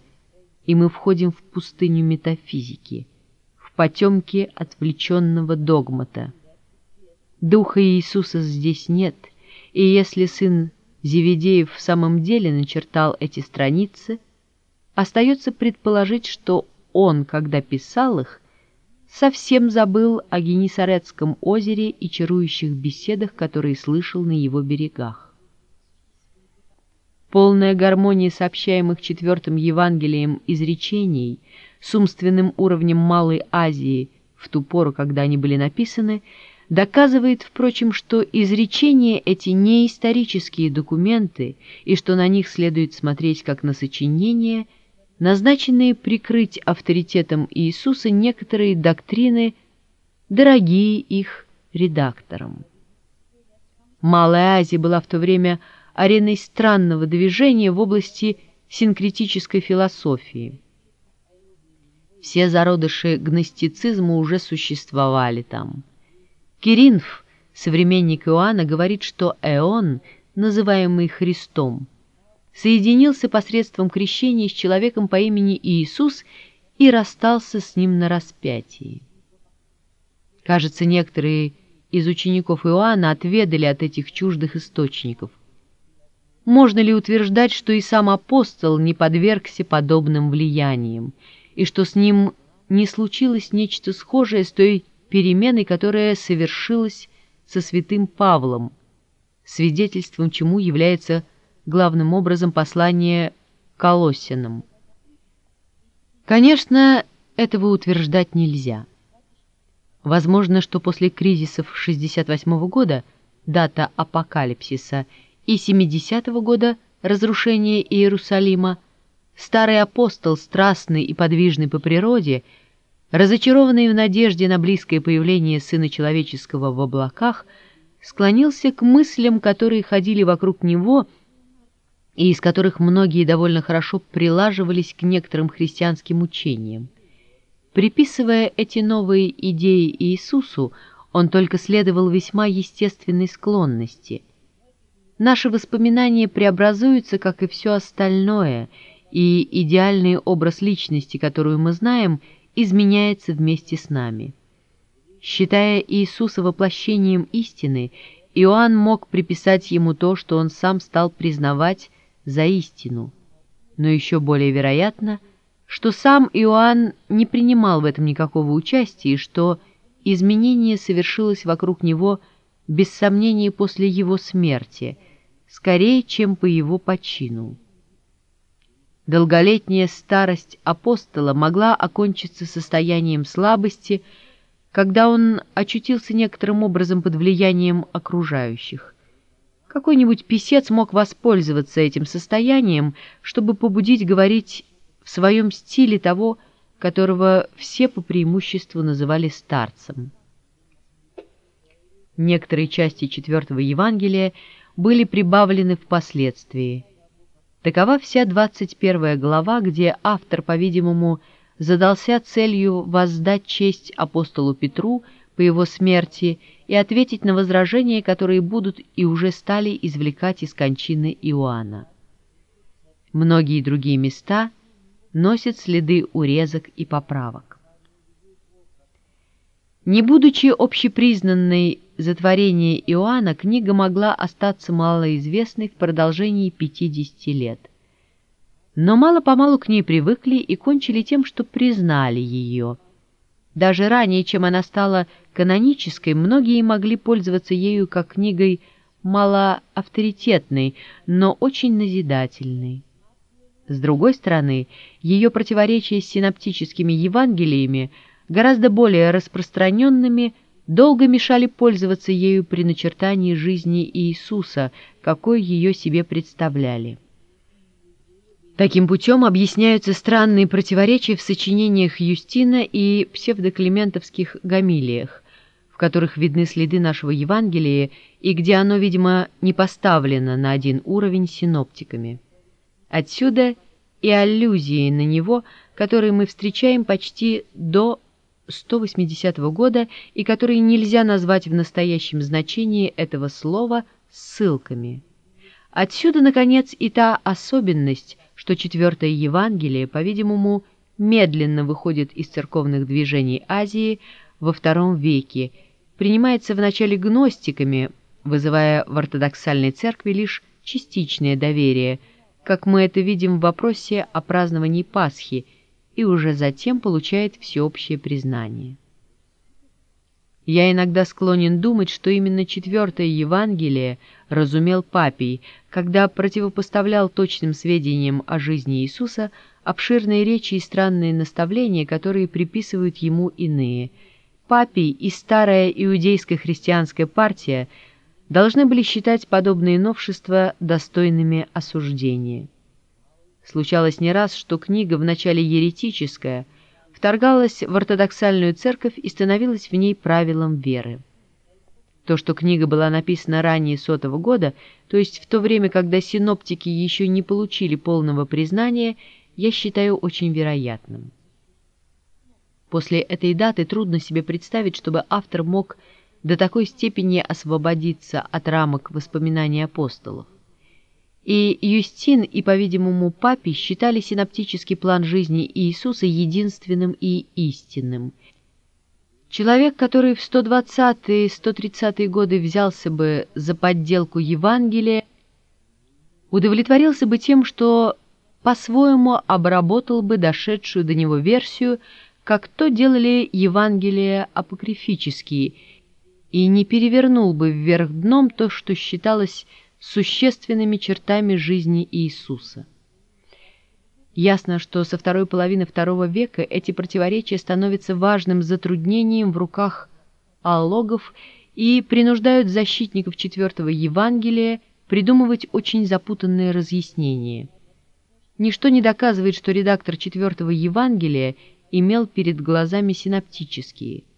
и мы входим в пустыню метафизики, в потемки отвлеченного догмата. Духа Иисуса здесь нет, и если сын Зеведеев в самом деле начертал эти страницы, остается предположить, что он, когда писал их, совсем забыл о Генисарецком озере и чарующих беседах, которые слышал на его берегах полная гармония сообщаемых четвертым Евангелием изречений с умственным уровнем Малой Азии в ту пору, когда они были написаны, доказывает, впрочем, что изречения эти не исторические документы и что на них следует смотреть как на сочинения, назначенные прикрыть авторитетом Иисуса некоторые доктрины, дорогие их редакторам. Малая Азия была в то время ареной странного движения в области синкретической философии. Все зародыши гностицизма уже существовали там. Киринф, современник Иоанна, говорит, что Эон, называемый Христом, соединился посредством крещения с человеком по имени Иисус и расстался с ним на распятии. Кажется, некоторые из учеников Иоанна отведали от этих чуждых источников – можно ли утверждать, что и сам апостол не подвергся подобным влияниям, и что с ним не случилось нечто схожее с той переменой, которая совершилась со святым Павлом, свидетельством чему является главным образом послание Колоссянам? Конечно, этого утверждать нельзя. Возможно, что после кризисов 68 года, дата апокалипсиса – и 70-го года разрушения Иерусалима, старый апостол, страстный и подвижный по природе, разочарованный в надежде на близкое появление Сына Человеческого в облаках, склонился к мыслям, которые ходили вокруг него и из которых многие довольно хорошо прилаживались к некоторым христианским учениям. Приписывая эти новые идеи Иисусу, он только следовал весьма естественной склонности – Наши воспоминания преобразуются, как и все остальное, и идеальный образ личности, которую мы знаем, изменяется вместе с нами. Считая Иисуса воплощением истины, Иоанн мог приписать ему то, что он сам стал признавать за истину. Но еще более вероятно, что сам Иоанн не принимал в этом никакого участия, и что изменение совершилось вокруг него без сомнения после его смерти, скорее, чем по его почину. Долголетняя старость апостола могла окончиться состоянием слабости – когда он очутился некоторым образом под влиянием окружающих. Какой-нибудь писец мог воспользоваться этим состоянием, чтобы побудить говорить в своем стиле того, которого все по преимуществу называли старцем. Некоторые части четвертого Евангелия были прибавлены впоследствии. Такова вся 21 глава, где автор, по-видимому, задался целью воздать честь апостолу Петру по его смерти и ответить на возражения, которые будут и уже стали извлекать из кончины Иоанна. Многие другие места носят следы урезок и поправок. Не будучи общепризнанной за творение Иоанна, книга могла остаться малоизвестной в продолжении 50 лет но мало-помалу к ней привыкли и кончили тем, что признали ее. Даже ранее, чем она стала канонической, многие могли пользоваться ею как книгой малоавторитетной, но очень назидательной. С другой стороны, ее противоречия с синоптическими Евангелиями, гораздо более распространенными, долго мешали пользоваться ею при начертании жизни Иисуса, какой ее себе представляли. Таким путем объясняются странные противоречия в сочинениях Юстина и псевдоклиментовских гамилиях, в которых видны следы нашего Евангелия и где оно, видимо, не поставлено на один уровень синоптиками. Отсюда и аллюзии на него, которые мы встречаем почти до 180 года и которые нельзя назвать в настоящем значении этого слова ссылками. Отсюда, наконец, и та особенность, что четвертое Евангелие, по-видимому, медленно выходит из церковных движений Азии во II веке, принимается вначале гностиками, вызывая в ортодоксальной церкви лишь частичное доверие, как мы это видим в вопросе о праздновании Пасхи, и уже затем получает всеобщее признание. Я иногда склонен думать, что именно четвертое Евангелие разумел Папий, когда противопоставлял точным сведениям о жизни Иисуса обширные речи и странные наставления, которые приписывают ему иные. Папий и старая иудейская христианская партия должны были считать подобные новшества достойными осуждения. Случалось не раз, что книга вначале еретическая – вторгалась в ортодоксальную церковь и становилась в ней правилом веры. То, что книга была написана ранее сотого года, то есть в то время, когда синоптики еще не получили полного признания, я считаю очень вероятным. После этой даты трудно себе представить, чтобы автор мог до такой степени освободиться от рамок воспоминаний апостолов и Юстин и, по-видимому, Папи считали синоптический план жизни Иисуса единственным и истинным. Человек, который в 120-130-е годы взялся бы за подделку Евангелия, удовлетворился бы тем, что по-своему обработал бы дошедшую до него версию, как то делали Евангелия апокрифические, и не перевернул бы вверх дном то, что считалось существенными чертами жизни Иисуса. Ясно, что со второй половины второго века эти противоречия становятся важным затруднением в руках аллогов и принуждают защитников четвертого Евангелия придумывать очень запутанные разъяснения. Ничто не доказывает, что редактор четвертого Евангелия имел перед глазами синоптические –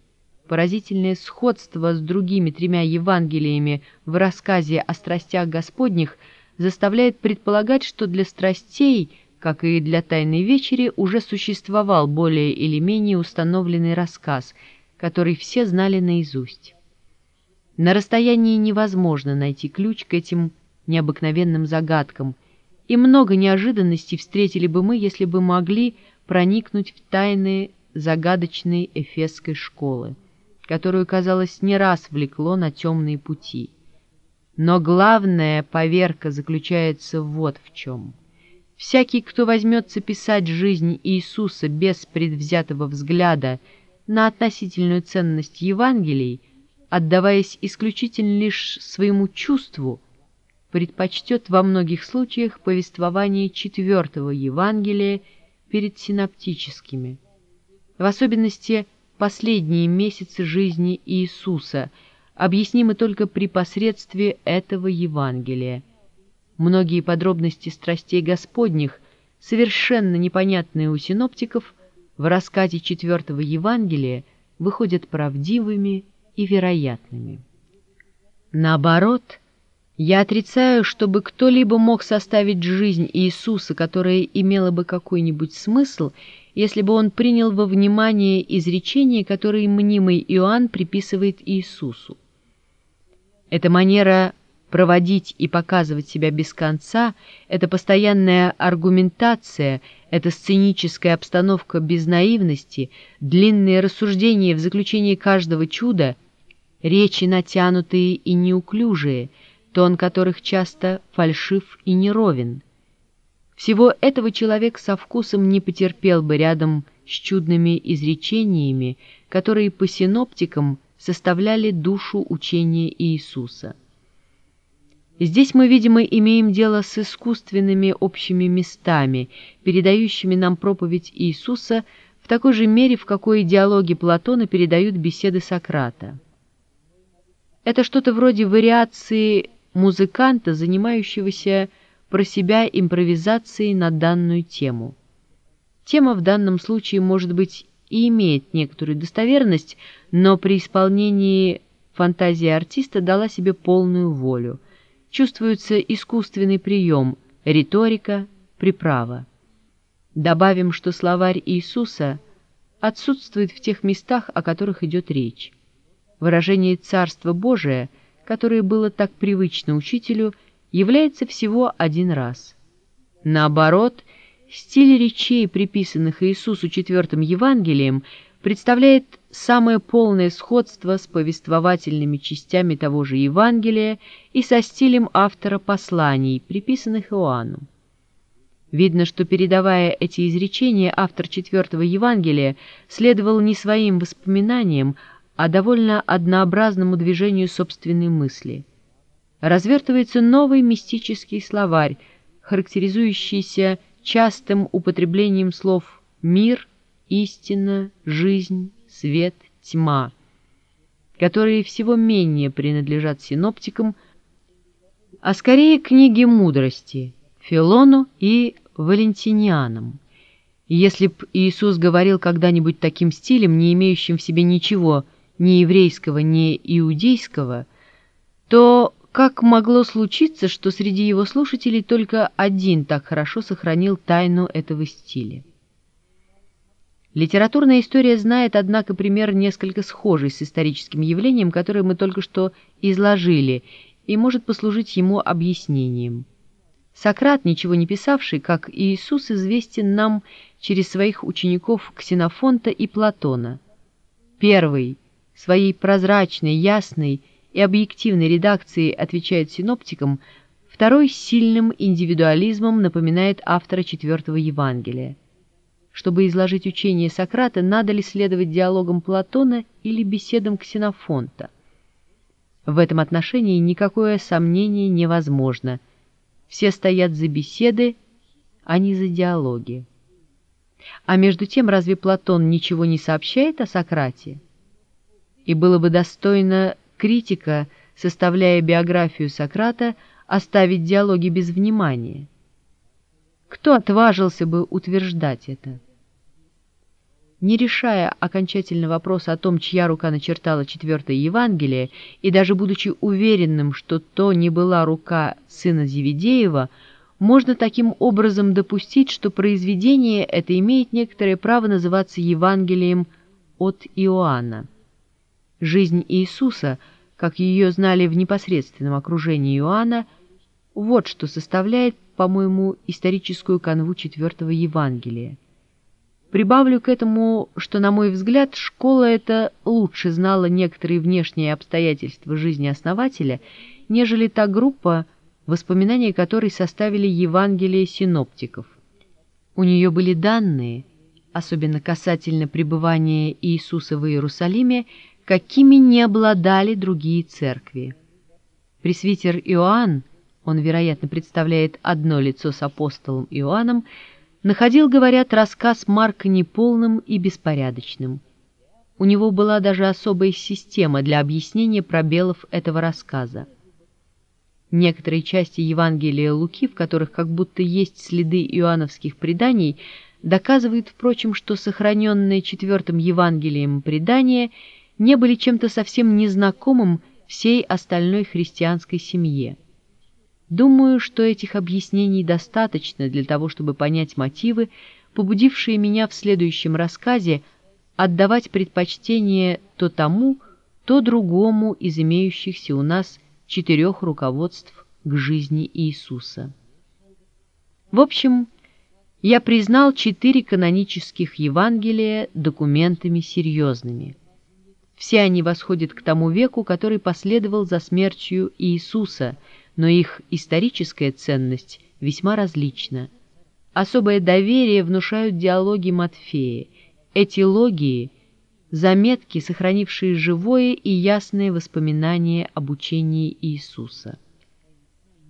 Поразительное сходство с другими тремя Евангелиями в рассказе о страстях Господних заставляет предполагать, что для страстей, как и для Тайной Вечери, уже существовал более или менее установленный рассказ, который все знали наизусть. На расстоянии невозможно найти ключ к этим необыкновенным загадкам, и много неожиданностей встретили бы мы, если бы могли проникнуть в тайны загадочной эфесской школы. Которую, казалось, не раз влекло на темные пути. Но главная поверка заключается вот в чем. Всякий, кто возьмется писать жизнь Иисуса без предвзятого взгляда на относительную ценность Евангелий, отдаваясь исключительно лишь своему чувству, предпочтет во многих случаях повествование четвертого Евангелия перед синоптическими. В особенности последние месяцы жизни Иисуса объяснимы только при посредстве этого Евангелия. Многие подробности страстей Господних, совершенно непонятные у синоптиков, в рассказе четвертого Евангелия выходят правдивыми и вероятными. Наоборот, я отрицаю, чтобы кто-либо мог составить жизнь Иисуса, которая имела бы какой-нибудь смысл, если бы он принял во внимание изречения, которые мнимый Иоанн приписывает Иисусу. Эта манера проводить и показывать себя без конца, эта постоянная аргументация, эта сценическая обстановка без наивности, длинные рассуждения в заключении каждого чуда, речи натянутые и неуклюжие — тон которых часто фальшив и неровен. Всего этого человек со вкусом не потерпел бы рядом с чудными изречениями, которые по синоптикам составляли душу учения Иисуса. Здесь мы, видимо, имеем дело с искусственными общими местами, передающими нам проповедь Иисуса в такой же мере, в какой диалоги Платона передают беседы Сократа. Это что-то вроде вариации музыканта, занимающегося про себя импровизацией на данную тему. Тема в данном случае, может быть, и имеет некоторую достоверность, но при исполнении фантазия артиста дала себе полную волю. Чувствуется искусственный прием, риторика, приправа. Добавим, что словарь Иисуса отсутствует в тех местах, о которых идет речь. Выражение «Царство Божие» — которое было так привычно учителю, является всего один раз. Наоборот, стиль речей, приписанных Иисусу четвертым Евангелием, представляет самое полное сходство с повествовательными частями того же Евангелия и со стилем автора посланий, приписанных Иоанну. Видно, что, передавая эти изречения, автор четвертого Евангелия следовал не своим воспоминаниям, а довольно однообразному движению собственной мысли. Развертывается новый мистический словарь, характеризующийся частым употреблением слов «мир», «истина», «жизнь», «свет», «тьма», которые всего менее принадлежат синоптикам, а скорее книге мудрости, Филону и Валентинианам. если б Иисус говорил когда-нибудь таким стилем, не имеющим в себе ничего – ни еврейского, ни иудейского, то как могло случиться, что среди его слушателей только один так хорошо сохранил тайну этого стиля? Литературная история знает, однако, пример несколько схожий с историческим явлением, которое мы только что изложили, и может послужить ему объяснением. Сократ, ничего не писавший, как Иисус, известен нам через своих учеников Ксенофонта и Платона. Первый – своей прозрачной, ясной и объективной редакцией отвечает синоптикам, второй сильным индивидуализмом напоминает автора четвертого Евангелия. Чтобы изложить учение Сократа, надо ли следовать диалогам Платона или беседам Ксенофонта? В этом отношении никакое сомнение невозможно. Все стоят за беседы, а не за диалоги. А между тем, разве Платон ничего не сообщает о Сократе? и было бы достойно критика, составляя биографию Сократа, оставить диалоги без внимания. Кто отважился бы утверждать это? Не решая окончательно вопрос о том, чья рука начертала четвертое Евангелие, и даже будучи уверенным, что то не была рука сына Зеведеева, можно таким образом допустить, что произведение это имеет некоторое право называться Евангелием от Иоанна. Жизнь Иисуса, как ее знали в непосредственном окружении Иоанна, вот что составляет, по-моему, историческую канву четвертого Евангелия. Прибавлю к этому, что, на мой взгляд, школа эта лучше знала некоторые внешние обстоятельства жизни основателя, нежели та группа, воспоминания которой составили Евангелие синоптиков. У нее были данные, особенно касательно пребывания Иисуса в Иерусалиме, какими не обладали другие церкви. Пресвитер Иоанн, он, вероятно, представляет одно лицо с апостолом Иоанном, находил, говорят, рассказ Марка неполным и беспорядочным. У него была даже особая система для объяснения пробелов этого рассказа. Некоторые части Евангелия Луки, в которых как будто есть следы иоанновских преданий, доказывают, впрочем, что сохраненные четвертым Евангелием предания не были чем-то совсем незнакомым всей остальной христианской семье. Думаю, что этих объяснений достаточно для того, чтобы понять мотивы, побудившие меня в следующем рассказе отдавать предпочтение то тому, то другому из имеющихся у нас четырех руководств к жизни Иисуса. В общем, я признал четыре канонических Евангелия документами серьезными. Все они восходят к тому веку, который последовал за смертью Иисуса – но их историческая ценность весьма различна. Особое доверие внушают диалоги Матфея. Эти логии – заметки, сохранившие живое и ясное воспоминание об учении Иисуса.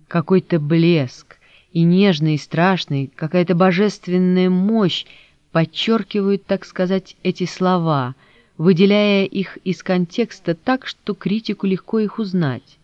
Какой-то блеск и нежный, и страшный, какая-то божественная мощь подчеркивают, так сказать, эти слова, выделяя их из контекста так, что критику легко их узнать.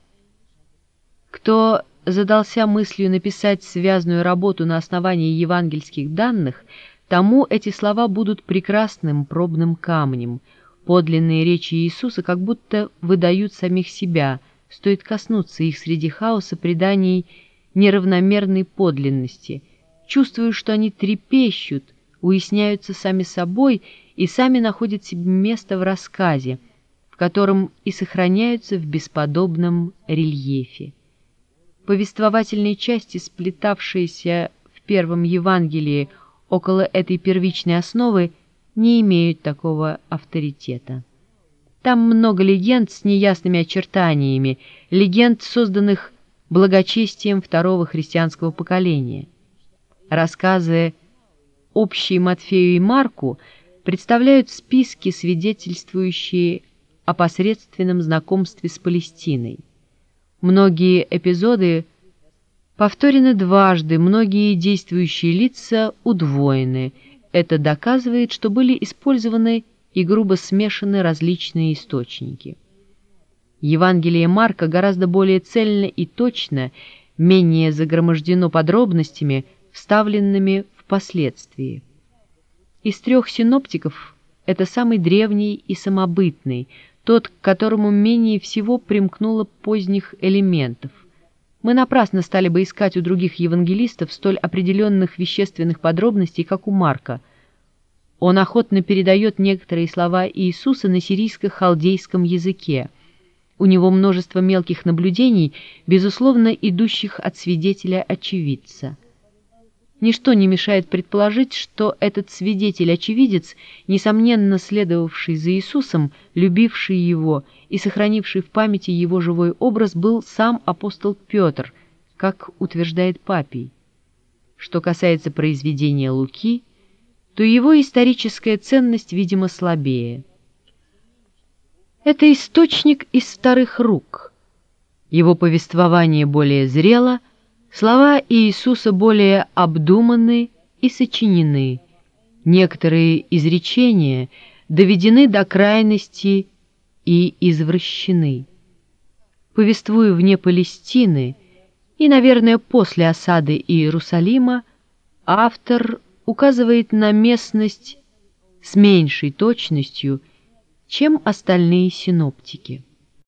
Кто задался мыслью написать связную работу на основании евангельских данных, тому эти слова будут прекрасным пробным камнем. Подлинные речи Иисуса как будто выдают самих себя, стоит коснуться их среди хаоса преданий неравномерной подлинности. Чувствую, что они трепещут, уясняются сами собой и сами находят себе место в рассказе, в котором и сохраняются в бесподобном рельефе повествовательной части, сплетавшиеся в первом Евангелии около этой первичной основы, не имеют такого авторитета. Там много легенд с неясными очертаниями, легенд, созданных благочестием второго христианского поколения. Рассказы общие Матфею и Марку представляют списки, свидетельствующие о посредственном знакомстве с Палестиной. Многие эпизоды повторены дважды, многие действующие лица удвоены. Это доказывает, что были использованы и грубо смешаны различные источники. Евангелие Марка гораздо более цельно и точно, менее загромождено подробностями, вставленными впоследствии. Из трех синоптиков это самый древний и самобытный – тот, к которому менее всего примкнуло поздних элементов. Мы напрасно стали бы искать у других евангелистов столь определенных вещественных подробностей, как у Марка. Он охотно передает некоторые слова Иисуса на сирийско-халдейском языке. У него множество мелких наблюдений, безусловно, идущих от свидетеля-очевидца. Ничто не мешает предположить, что этот свидетель-очевидец, несомненно следовавший за Иисусом, любивший его и сохранивший в памяти его живой образ, был сам апостол Петр, как утверждает Папий. Что касается произведения Луки, то его историческая ценность, видимо, слабее. Это источник из старых рук. Его повествование более зрело – Слова Иисуса более обдуманы и сочинены. Некоторые изречения доведены до крайности и извращены. Повествуя вне Палестины и, наверное, после осады Иерусалима, автор указывает на местность с меньшей точностью, чем остальные синоптики.